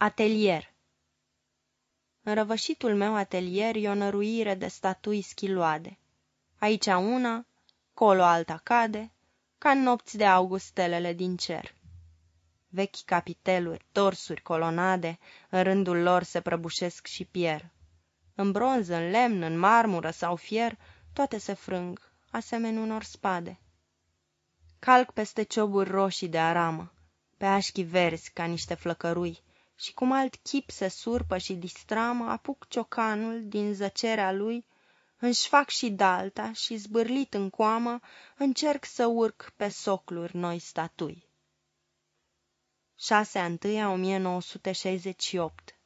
Atelier În răvășitul meu atelier e o năruire de statui schiloade. Aici una, colo alta cade, ca în nopți de august stelele din cer. Vechi capiteluri, torsuri, colonade, în rândul lor se prăbușesc și pierd. În bronz, în lemn, în marmură sau fier, toate se frâng, asemeni unor spade. Calc peste cioburi roșii de aramă, pe așchi verzi ca niște flăcărui, și cum alt chip se surpă și distramă, apuc ciocanul din zăcerea lui, își fac și dalta și, zbârlit în coamă, încerc să urc pe socluri noi statui. 6 a 1 1968